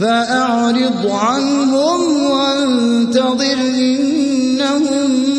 فأعرض عنهم وانتظر إنهم